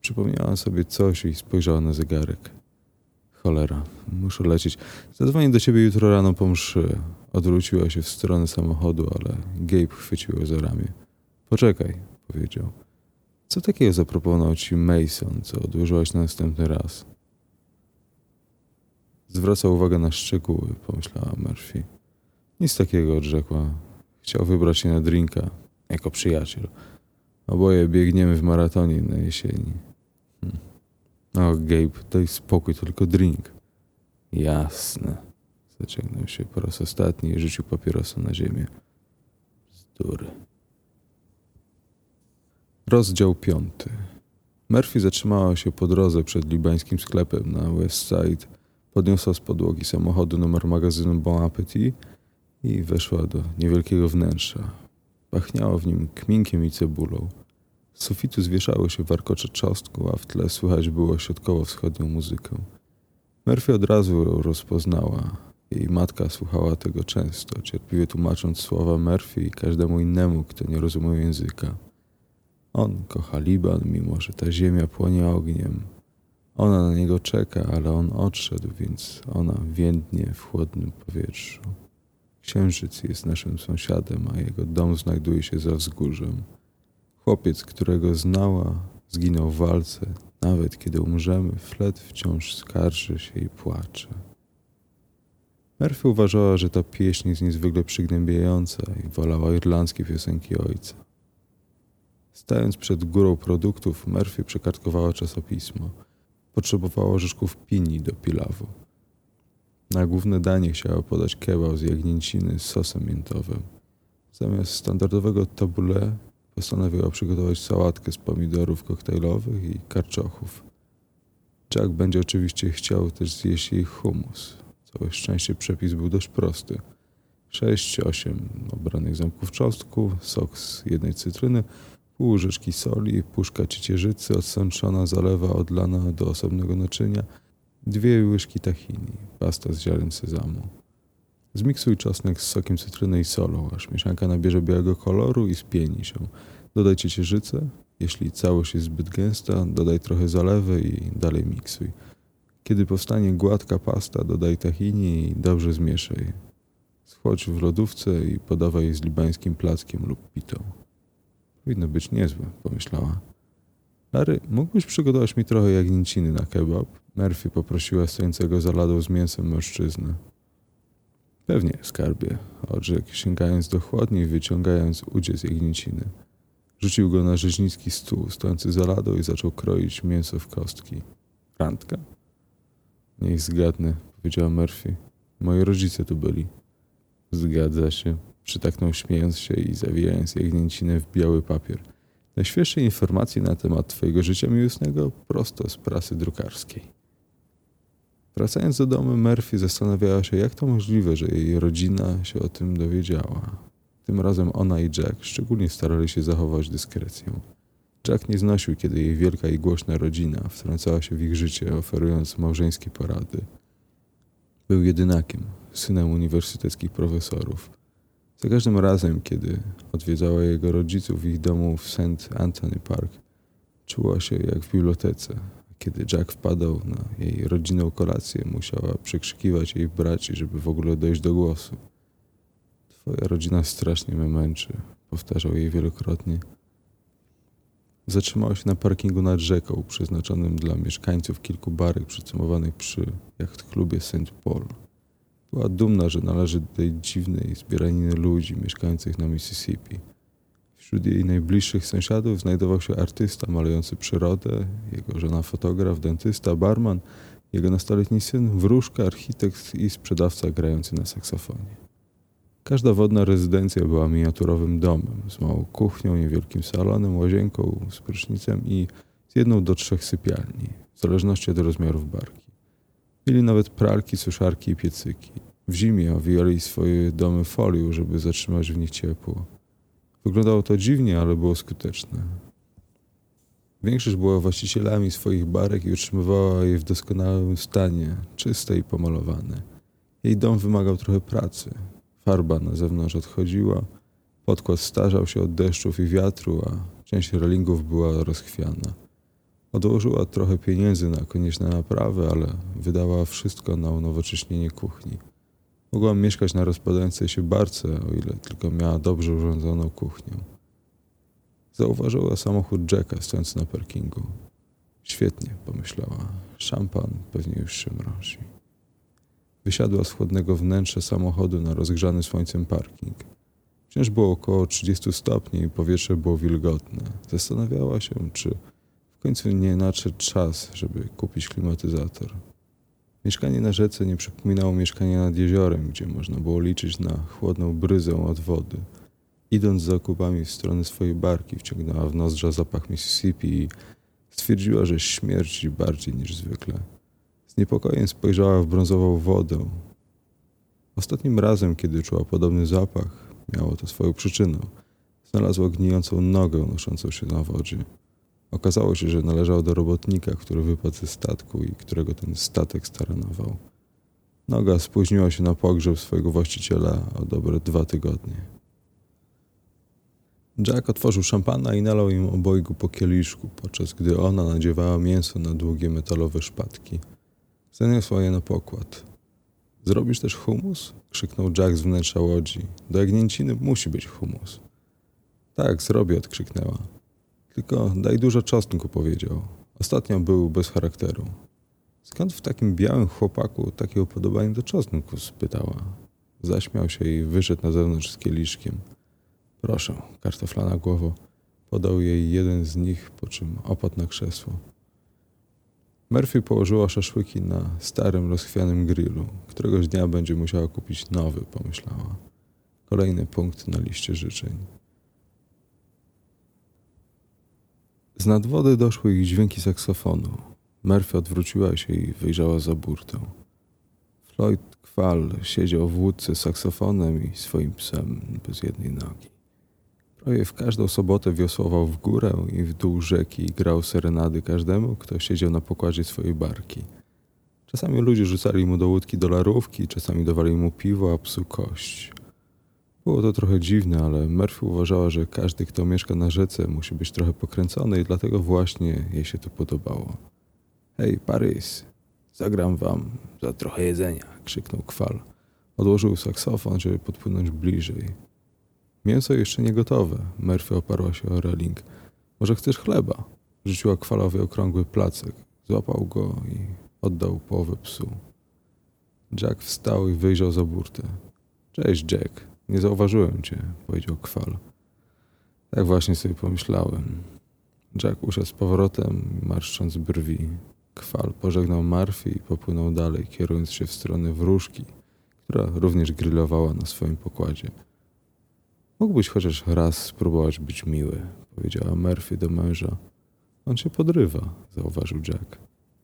Przypomniała sobie coś i spojrzała na zegarek. Cholera, muszę lecieć. Zadzwonię do ciebie jutro rano po mszy. Odwróciła się w stronę samochodu, ale Gabe chwycił ją za ramię. Poczekaj, powiedział. Co takiego zaproponował ci Mason, co odłożyłaś na następny raz? Zwraca uwagę na szczegóły, pomyślała Murphy. Nic takiego, odrzekła. Chciał wybrać się na drinka, jako przyjaciel. Oboje biegniemy w maratonie na jesieni. Hm. O, Gabe, daj spokój, to tylko drink. Jasne. Zaciągnął się po raz ostatni i rzucił papierosa na ziemię. Bzdury. Rozdział piąty. Murphy zatrzymała się po drodze przed libańskim sklepem na West Side, podniosła z podłogi samochodu numer magazynu Bon Appetit i weszła do niewielkiego wnętrza. Pachniało w nim kminkiem i cebulą. Z sufitu zwieszały się warkocze czosnku, a w tle słychać było środkowo-wschodnią muzykę. Murphy od razu rozpoznała. Jej matka słuchała tego często, cierpliwie tłumacząc słowa Murphy i każdemu innemu, kto nie rozumiał języka. On kocha Liban, mimo że ta ziemia płonie ogniem. Ona na niego czeka, ale on odszedł, więc ona więdnie w chłodnym powietrzu. Księżyc jest naszym sąsiadem, a jego dom znajduje się za wzgórzem. Chłopiec, którego znała, zginął w walce. Nawet kiedy umrzemy, Flet wciąż skarży się i płacze. Murphy uważała, że ta pieśń jest niezwykle przygnębiająca i wolała irlandzkie piosenki ojca. Stając przed górą produktów, Murphy przekartkowała czasopismo. Potrzebowała orzeszków pini do pilawu. Na główne danie chciała podać kebab z jagnięciny z sosem miętowym. Zamiast standardowego tabule postanowiła przygotować sałatkę z pomidorów koktajlowych i karczochów. Jack będzie oczywiście chciał też zjeść jej hummus. Całe szczęście przepis był dość prosty. 6-8 obranych ząbków czosnku, sok z jednej cytryny, pół łyżeczki soli, puszka ciecierzycy odsączona, zalewa odlana do osobnego naczynia, dwie łyżki tahini, pasta z ziaren sezamu. Zmiksuj czosnek z sokiem cytryny i solą, aż mieszanka nabierze białego koloru i spieni się. Dodaj ciecierzycę. Jeśli całość jest zbyt gęsta, dodaj trochę zalewy i dalej miksuj. Kiedy powstanie gładka pasta, dodaj tahini i dobrze zmieszaj. Schłodź w lodówce i podawaj z libańskim plackiem lub pitą. Powinno być niezłe, pomyślała. Larry, mógłbyś przygotować mi trochę jagnięciny na kebab? Murphy poprosiła stojącego za ladą z mięsem mężczyznę. Pewnie, skarbie, odrzekł, sięgając do chłodni i wyciągając udzie z jagnięciny. Rzucił go na rzeźnicki stół stojący za ladą i zaczął kroić mięso w kostki. Randka? Niech zgadnę, powiedziała Murphy. Moi rodzice tu byli. Zgadza się, przytaknął śmiejąc się i zawijając jagnięcinę w biały papier. Najświeższe informacje na temat twojego życia miłosnego prosto z prasy drukarskiej. Wracając do domu, Murphy zastanawiała się, jak to możliwe, że jej rodzina się o tym dowiedziała. Tym razem ona i Jack szczególnie starali się zachować dyskrecję. Jack nie znosił, kiedy jej wielka i głośna rodzina wtrącała się w ich życie, oferując małżeńskie porady. Był jedynakiem, synem uniwersyteckich profesorów. Za każdym razem, kiedy odwiedzała jego rodziców w ich domu w St. Anthony Park, czuła się jak w bibliotece. Kiedy Jack wpadał na jej rodzinną kolację, musiała przekrzykiwać jej braci, żeby w ogóle dojść do głosu. Twoja rodzina strasznie mnie męczy, powtarzał jej wielokrotnie. Zatrzymała się na parkingu nad rzeką, przeznaczonym dla mieszkańców kilku barek przycumowanych przy jachtklubie St. Paul. Była dumna, że należy do tej dziwnej zbieraniny ludzi mieszkających na Mississippi. Wśród jej najbliższych sąsiadów znajdował się artysta malujący przyrodę, jego żona fotograf, dentysta, barman, jego nastoletni syn, wróżka, architekt i sprzedawca grający na saksofonie. Każda wodna rezydencja była miniaturowym domem z małą kuchnią, niewielkim salonem, łazienką, z prysznicem i z jedną do trzech sypialni, w zależności od rozmiarów barki. Mieli nawet pralki, suszarki i piecyki. W zimie owijali swoje domy folią, żeby zatrzymać w nich ciepło. Wyglądało to dziwnie, ale było skuteczne. Większość była właścicielami swoich barek i utrzymywała je w doskonałym stanie, czyste i pomalowane. Jej dom wymagał trochę pracy. Farba na zewnątrz odchodziła, podkład starzał się od deszczów i wiatru, a część relingów była rozchwiana. Odłożyła trochę pieniędzy na konieczne naprawy, ale wydała wszystko na unowocześnienie kuchni. Mogłam mieszkać na rozpadającej się barce, o ile tylko miała dobrze urządzoną kuchnię. Zauważyła samochód Jacka stojący na parkingu. Świetnie, pomyślała. Szampan pewnie już się mrozi. Wysiadła z chłodnego wnętrza samochodu na rozgrzany słońcem parking. Wciąż było około 30 stopni i powietrze było wilgotne. Zastanawiała się, czy w końcu nie nadszedł czas, żeby kupić klimatyzator. Mieszkanie na rzece nie przypominało mieszkania nad jeziorem, gdzie można było liczyć na chłodną bryzę od wody. Idąc za okupami w stronę swojej barki, wciągnęła w nozdrza zapach Mississippi i stwierdziła, że śmierci bardziej niż zwykle. Z niepokojem spojrzała w brązową wodę. Ostatnim razem, kiedy czuła podobny zapach, miało to swoją przyczynę. Znalazła gnijącą nogę noszącą się na wodzie. Okazało się, że należał do robotnika, który wypadł ze statku i którego ten statek staranował. Noga spóźniła się na pogrzeb swojego właściciela o dobre dwa tygodnie. Jack otworzył szampana i nalał im obojgu po kieliszku, podczas gdy ona nadziewała mięso na długie metalowe szpatki. Zaniosła je na pokład. Zrobisz też humus? krzyknął Jack z wnętrza łodzi. Do jagnięciny musi być humus. Tak, zrobię, odkrzyknęła. Tylko daj dużo czosnku, powiedział. Ostatnio był bez charakteru. Skąd w takim białym chłopaku takie upodobanie do czosnku? spytała. Zaśmiał się i wyszedł na zewnątrz z kieliszkiem. Proszę, kartoflana głowo. Podał jej jeden z nich, po czym opadł na krzesło. Murphy położyła szaszłyki na starym, rozchwianym grillu. Któregoś dnia będzie musiała kupić nowy, pomyślała. Kolejny punkt na liście życzeń. Z nadwody doszły ich dźwięki saksofonu. Murphy odwróciła się i wyjrzała za burtę. Floyd Kwal siedział w łódce z saksofonem i swoim psem bez jednej nogi. Prawie w każdą sobotę wiosłował w górę i w dół rzeki i grał serenady każdemu, kto siedział na pokładzie swojej barki. Czasami ludzie rzucali mu do łódki dolarówki, czasami dawali mu piwo, a psu kość. Było to trochę dziwne, ale Murphy uważała, że każdy, kto mieszka na rzece, musi być trochę pokręcony i dlatego właśnie jej się to podobało. Hej, Paris, zagram wam za trochę jedzenia, krzyknął Kwal. Odłożył saksofon, żeby podpłynąć bliżej. Mięso jeszcze nie gotowe. Murphy oparła się o reling. Może chcesz chleba? Rzuciła Kwalowi okrągły placek. Złapał go i oddał połowę psu. Jack wstał i wyjrzał za burtę. Cześć, Jack. Nie zauważyłem cię, powiedział Kwal. Tak właśnie sobie pomyślałem. Jack usiadł z powrotem, marszcząc brwi. Kwal pożegnał Marfi i popłynął dalej, kierując się w stronę wróżki, która również grillowała na swoim pokładzie. Mógłbyś chociaż raz spróbować być miły, powiedziała Murphy do męża. On się podrywa, zauważył Jack.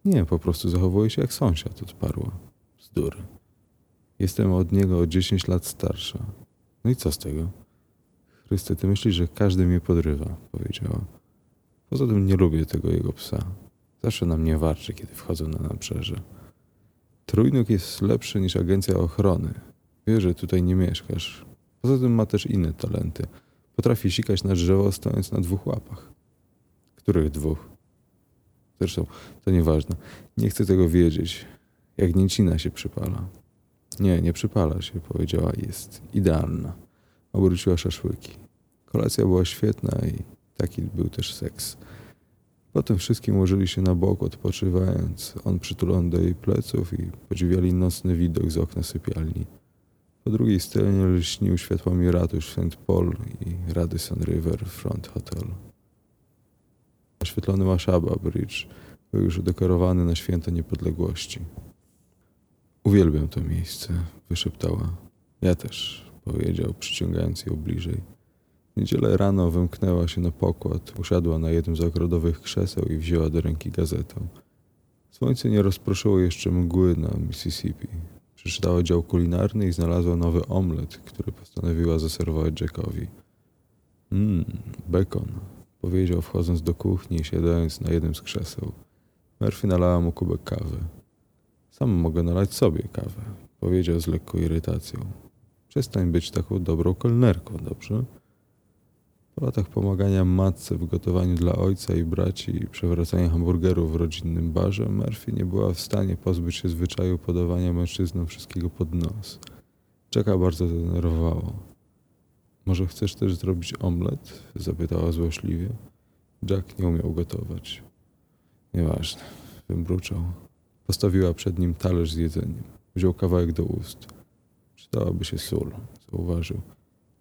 Nie, po prostu zachowuje się jak sąsiad, odparła. Bzdury. Jestem od niego o 10 lat starsza. No i co z tego? Chryste, ty myślisz, że każdy mnie podrywa, powiedziała. Poza tym nie lubię tego jego psa. Zawsze na mnie warczy, kiedy wchodzą na nabrzeże. Trójnóg jest lepszy niż agencja ochrony. Wie, że tutaj nie mieszkasz. Poza tym ma też inne talenty. Potrafi sikać na drzewo, stojąc na dwóch łapach. Których dwóch? Zresztą to nieważne. Nie chcę tego wiedzieć. Jak niecina się przypala. Nie, nie przypala się, powiedziała. Jest idealna. Obróciła szaszłyki. Kolacja była świetna i taki był też seks. Potem wszystkim ułożyli się na bok, odpoczywając. On przytulony do jej pleców i podziwiali nocny widok z okna sypialni. Po drugiej stronie lśnił światłami ratusz St. Paul i Radisson River Front Hotel. Oświetlony Maszaba Bridge był już udekorowany na święto niepodległości. Uwielbiam to miejsce, wyszeptała. Ja też, powiedział, przyciągając ją bliżej. Niedzielę rano wymknęła się na pokład, usiadła na jednym z ogrodowych krzeseł i wzięła do ręki gazetę. Słońce nie rozproszyło jeszcze mgły na Mississippi. Przeczytała dział kulinarny i znalazła nowy omlet, który postanowiła zaserwować Jackowi. Mmm, bekon, powiedział wchodząc do kuchni i siadając na jednym z krzeseł. Murphy nalała mu kubek kawy. Sam mogę nalać sobie kawę, powiedział z lekką irytacją. Przestań być taką dobrą kelnerką, dobrze? Po latach pomagania matce w gotowaniu dla ojca i braci i przewracania hamburgerów w rodzinnym barze, Murphy nie była w stanie pozbyć się zwyczaju podawania mężczyznom wszystkiego pod nos. Czeka bardzo denerwowało. Może chcesz też zrobić omlet? zapytała złośliwie. Jack nie umiał gotować. Nieważne, wymruczał. Postawiła przed nim talerz z jedzeniem. Wziął kawałek do ust. Przydałaby się sól, zauważył.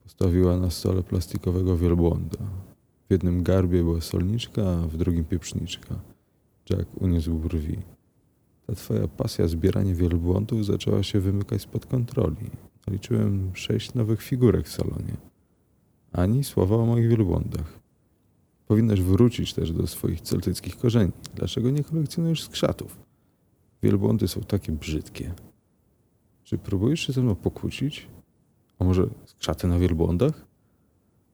Postawiła na stole plastikowego wielbłąda. W jednym garbie była solniczka, a w drugim pieprzniczka. Jack uniósł brwi. Ta twoja pasja zbierania wielbłądów zaczęła się wymykać spod kontroli. Liczyłem sześć nowych figurek w salonie. Ani słowa o moich wielbłądach. Powinnaś wrócić też do swoich celtyckich korzeni. Dlaczego nie kolekcjonujesz skrzatów? Wielbłądy są takie brzydkie. Czy próbujesz się ze mną pokłócić? A może skrzaty na wielbłądach?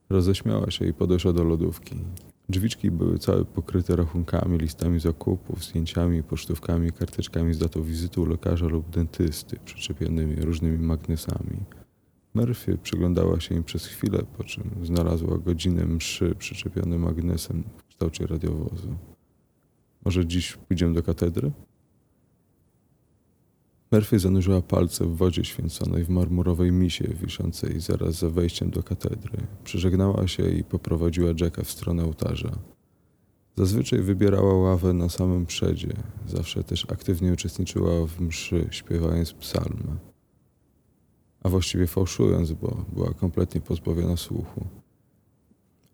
Roześmiała się i podeszła do lodówki. Drzwiczki były całe pokryte rachunkami, listami zakupów, zdjęciami, pocztówkami, karteczkami z datą wizyty u lekarza lub dentysty, przyczepionymi różnymi magnesami. Murphy przyglądała się im przez chwilę, po czym znalazła godzinę mszy przyczepiony magnesem w kształcie radiowozu. Może dziś pójdziemy do katedry? Murphy zanurzyła palce w wodzie święconej w marmurowej misie wiszącej zaraz za wejściem do katedry. Przeżegnała się i poprowadziła Jacka w stronę ołtarza. Zazwyczaj wybierała ławę na samym przedzie, zawsze też aktywnie uczestniczyła w mszy, śpiewając psalmy. A właściwie fałszując, bo była kompletnie pozbawiona słuchu.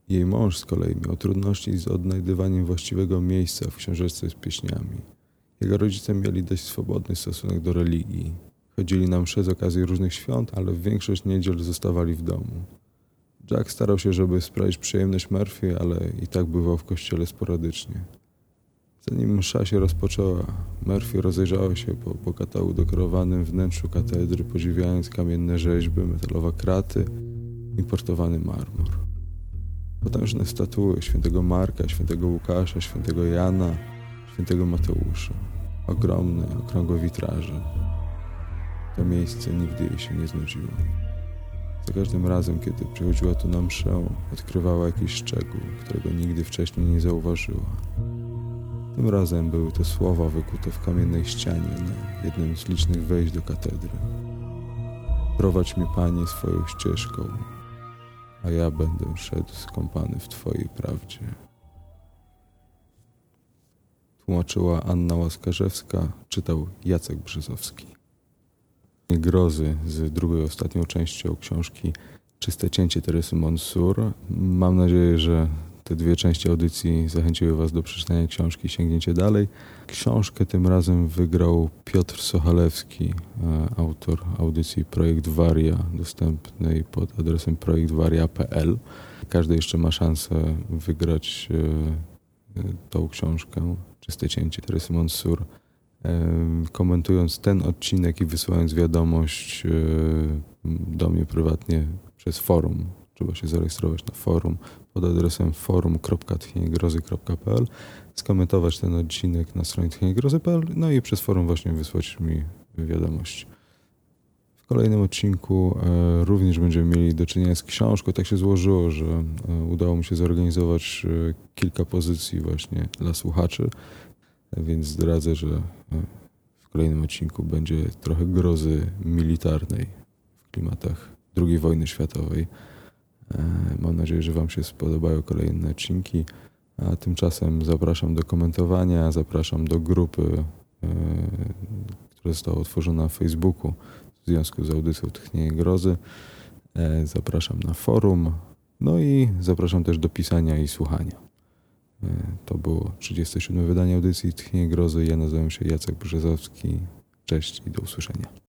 Jej mąż z kolei miał trudności z odnajdywaniem właściwego miejsca w książeczce z pieśniami. Jego rodzice mieli dość swobodny stosunek do religii. Chodzili na msze z okazji różnych świąt, ale w większość niedziel zostawali w domu. Jack starał się, żeby sprawić przyjemność Murphy, ale i tak bywał w kościele sporadycznie. Zanim msza się rozpoczęła, Murphy rozejrzała się po bogato udekorowanym wnętrzu katedry, podziwiając kamienne rzeźby, metalowe kraty, importowany marmur. Potężne statuły świętego Marka, świętego Łukasza, świętego Jana, świętego Mateusza. Ogromne, okrągłe witraże. To miejsce nigdy jej się nie znudziło. Za każdym razem, kiedy przychodziła tu na mszę, odkrywała jakiś szczegół, którego nigdy wcześniej nie zauważyła. Tym razem były to słowa wykute w kamiennej ścianie na jednym z licznych wejść do katedry. Prowadź mnie, Panie, swoją ścieżką, a ja będę szedł skąpany w Twojej prawdzie. Tłumaczyła Anna Łaskarzewska, czytał Jacek Brzezowski. Grozy z drugą i ostatnią częścią książki Czyste cięcie Teresy Monsur. Mam nadzieję, że te dwie części audycji zachęciły Was do przeczytania książki i sięgnięcie dalej. Książkę tym razem wygrał Piotr Sochalewski, e, autor audycji Projekt Waria, dostępnej pod adresem projektwaria.pl. Każdy jeszcze ma szansę wygrać e, tą książkę, Czyste cięcie Teresy Monsur, komentując ten odcinek i wysyłając wiadomość do mnie prywatnie przez forum. Trzeba się zarejestrować na forum pod adresem forum.tchniegrozy.pl, skomentować ten odcinek na stronie tchniegrozy.pl, no i przez forum właśnie wysłać mi wiadomość. Kolejnym odcinku e, również będziemy mieli do czynienia z książką. Tak się złożyło, że e, udało mi się zorganizować e, kilka pozycji właśnie dla słuchaczy, więc zdradzę, że w kolejnym odcinku będzie trochę grozy militarnej w klimatach II wojny światowej. Mam nadzieję, że Wam się spodobają kolejne odcinki. A tymczasem zapraszam do komentowania, zapraszam do grupy, która została utworzona na Facebooku w związku z audycją Tchnienie Grozy. E, Zapraszam na forum, no i zapraszam też do pisania i słuchania. E, To było 37. wydanie audycji Tchnienie Grozy. Ja nazywam się Jacek Brzezowski. Cześć i do usłyszenia.